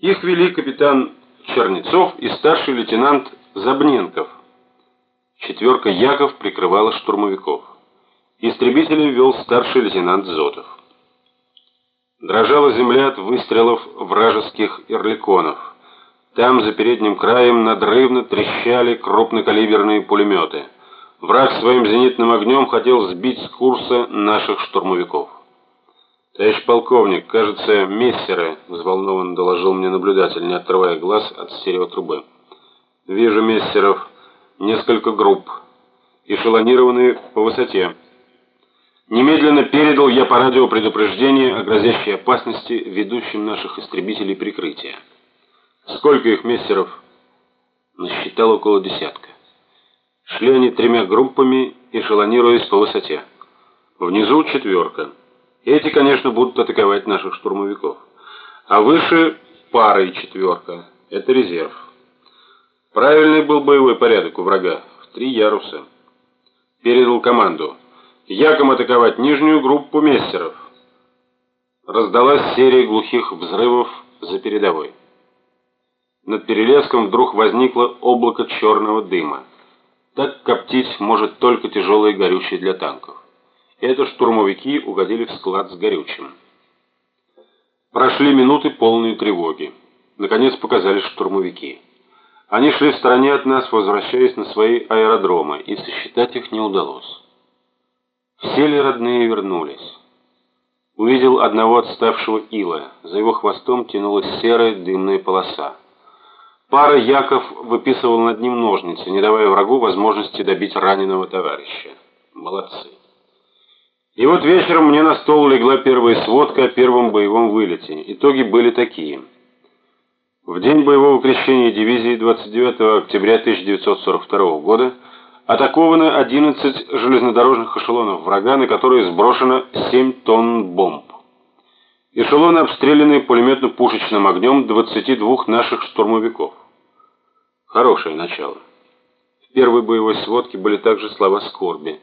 Их вели капитан Чернецов и старший лейтенант Забненков. Четверка Яков прикрывала штурмовиков. Истребители вел старший лейтенант Зотов. Дрожала земля от выстрелов вражеских ирликонов. Там, за передним краем, надрывно трещали крупнокалиберные пулеметы. Враг своим зенитным огнем хотел сбить с курса наших штурмовиков. «Товарищ полковник, кажется, мессеры», — взволнованно доложил мне наблюдатель, не отрывая глаз от стереотрубы. «Вижу мессеров, несколько групп, эшелонированные по высоте». Немедленно передал я по радио предупреждение о грозящей опасности ведущим наших истребителей прикрытия. Сколько их мессеров? Насчитал около десятка. Шли они тремя группами, эшелонируясь по высоте. Внизу четверка. Эти, конечно, будут атаковать наших штурмовиков. А выше пара и четверка. Это резерв. Правильный был боевой порядок у врага. В три яруса. Передал команду. Яком атаковать нижнюю группу мессеров. Раздалась серия глухих взрывов за передовой. Над Перелеском вдруг возникло облако черного дыма. Так коптить может только тяжелое горючее для танков. Это штурмовики угодили в склад с горючим. Прошли минуты полные тревоги. Наконец показались штурмовики. Они шли в стороне от нас, возвращаясь на свои аэродромы, и сосчитать их не удалось. Все ли родные вернулись? Увидел одного отставшего ила. За его хвостом тянулась серая дымная полоса. Пара Яков выписывал над ним ножницы, не давая врагу возможности добить раненого товарища. Молодцы. И вот вечером мне на стол легла первая сводка о первом боевом вылете. Итоги были такие. В день боевого крещения дивизии 29 октября 1942 года атаковано 11 железнодорожных эшелонов врага, на которые сброшено 7 тонн бомб. Эшелоны обстреляны пулеметно-пушечным огнем 22 наших штурмовиков. Хорошее начало. В первой боевой сводке были также слова скорби.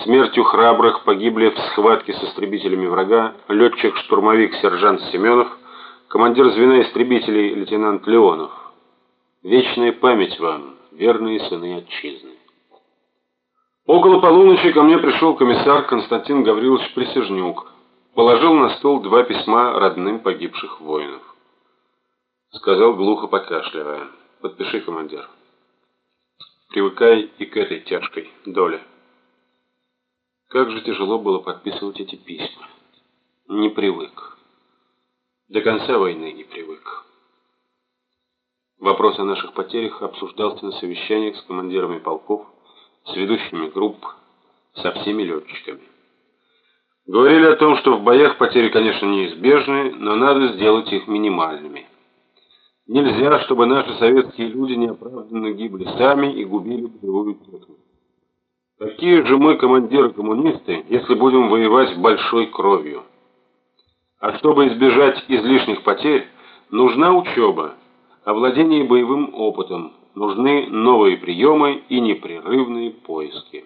Смертью храбрых погибли в схватке с истребителями врага летчик-штурмовик сержант Семенов, командир звена истребителей лейтенант Леонов. Вечная память вам, верные сыны отчизны. Около полуночи ко мне пришел комиссар Константин Гаврилович Присяжнюк, положил на стол два письма родным погибших воинов. Сказал глухо покашливая: "Подпиши, командир. Привыкай и к этой тяжкой доле". Как же тяжело было подписывать эти письма. Не привык. До конца войны не привык. Вопрос о наших потерях обсуждался на совещаниях с командирами полков, с ведущими групп, со всеми летчиками. Говорили о том, что в боях потери, конечно, неизбежны, но надо сделать их минимальными. Нельзя, чтобы наши советские люди неоправданно гибли сами и губили боевую технику. Какие же мы командиры-коммунисты, если будем воевать большой кровью? А чтобы избежать излишних потерь, нужна учеба, овладение боевым опытом, нужны новые приемы и непрерывные поиски.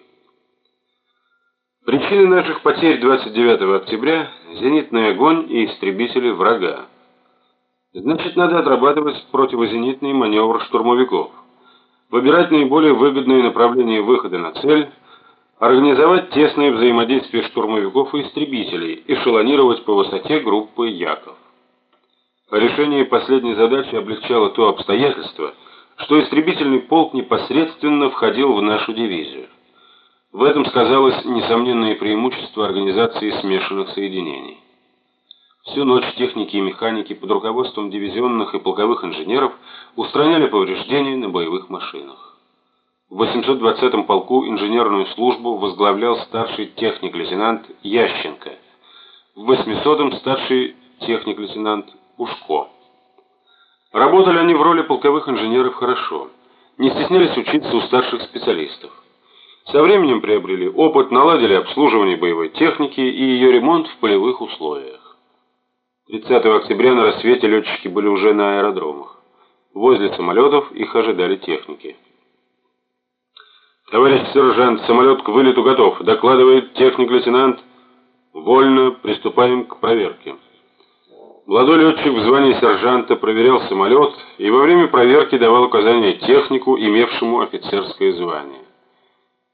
Причины наших потерь 29 октября зенитный огонь и истребители врага. Значит, надо отрабатывать противозенитный маневр штурмовиков. Выбирать наиболее выгодное направление выхода на цель – Организовать тесное взаимодействие штурмовиков и истребителей, эшелонировать по высоте группы Яков. Решение последней задачи облегчало то обстоятельство, что истребительный полк непосредственно входил в нашу дивизию. В этом сказалось несомненное преимущество организации смешанных соединений. Всю ночь техники и механики под руководством дивизионных и полковых инженеров устраняли повреждения на боевых машинах. В 820-м полку инженерную службу возглавлял старший техник-лейтенант Ященко. В 800-м старший техник-лейтенант Ушко. Работали они в роли полковых инженеров хорошо. Не стеснялись учиться у старших специалистов. Со временем приобрели опыт, наладили обслуживание боевой техники и ее ремонт в полевых условиях. 30 октября на рассвете летчики были уже на аэродромах. Возле самолетов их ожидали техники. Товарищ сержант, самолет к вылету готов, докладывает техник-лейтенант. Вольно приступаем к проверке. Молодой летчик в звании сержанта проверял самолет и во время проверки давал указания технику, имевшему офицерское звание.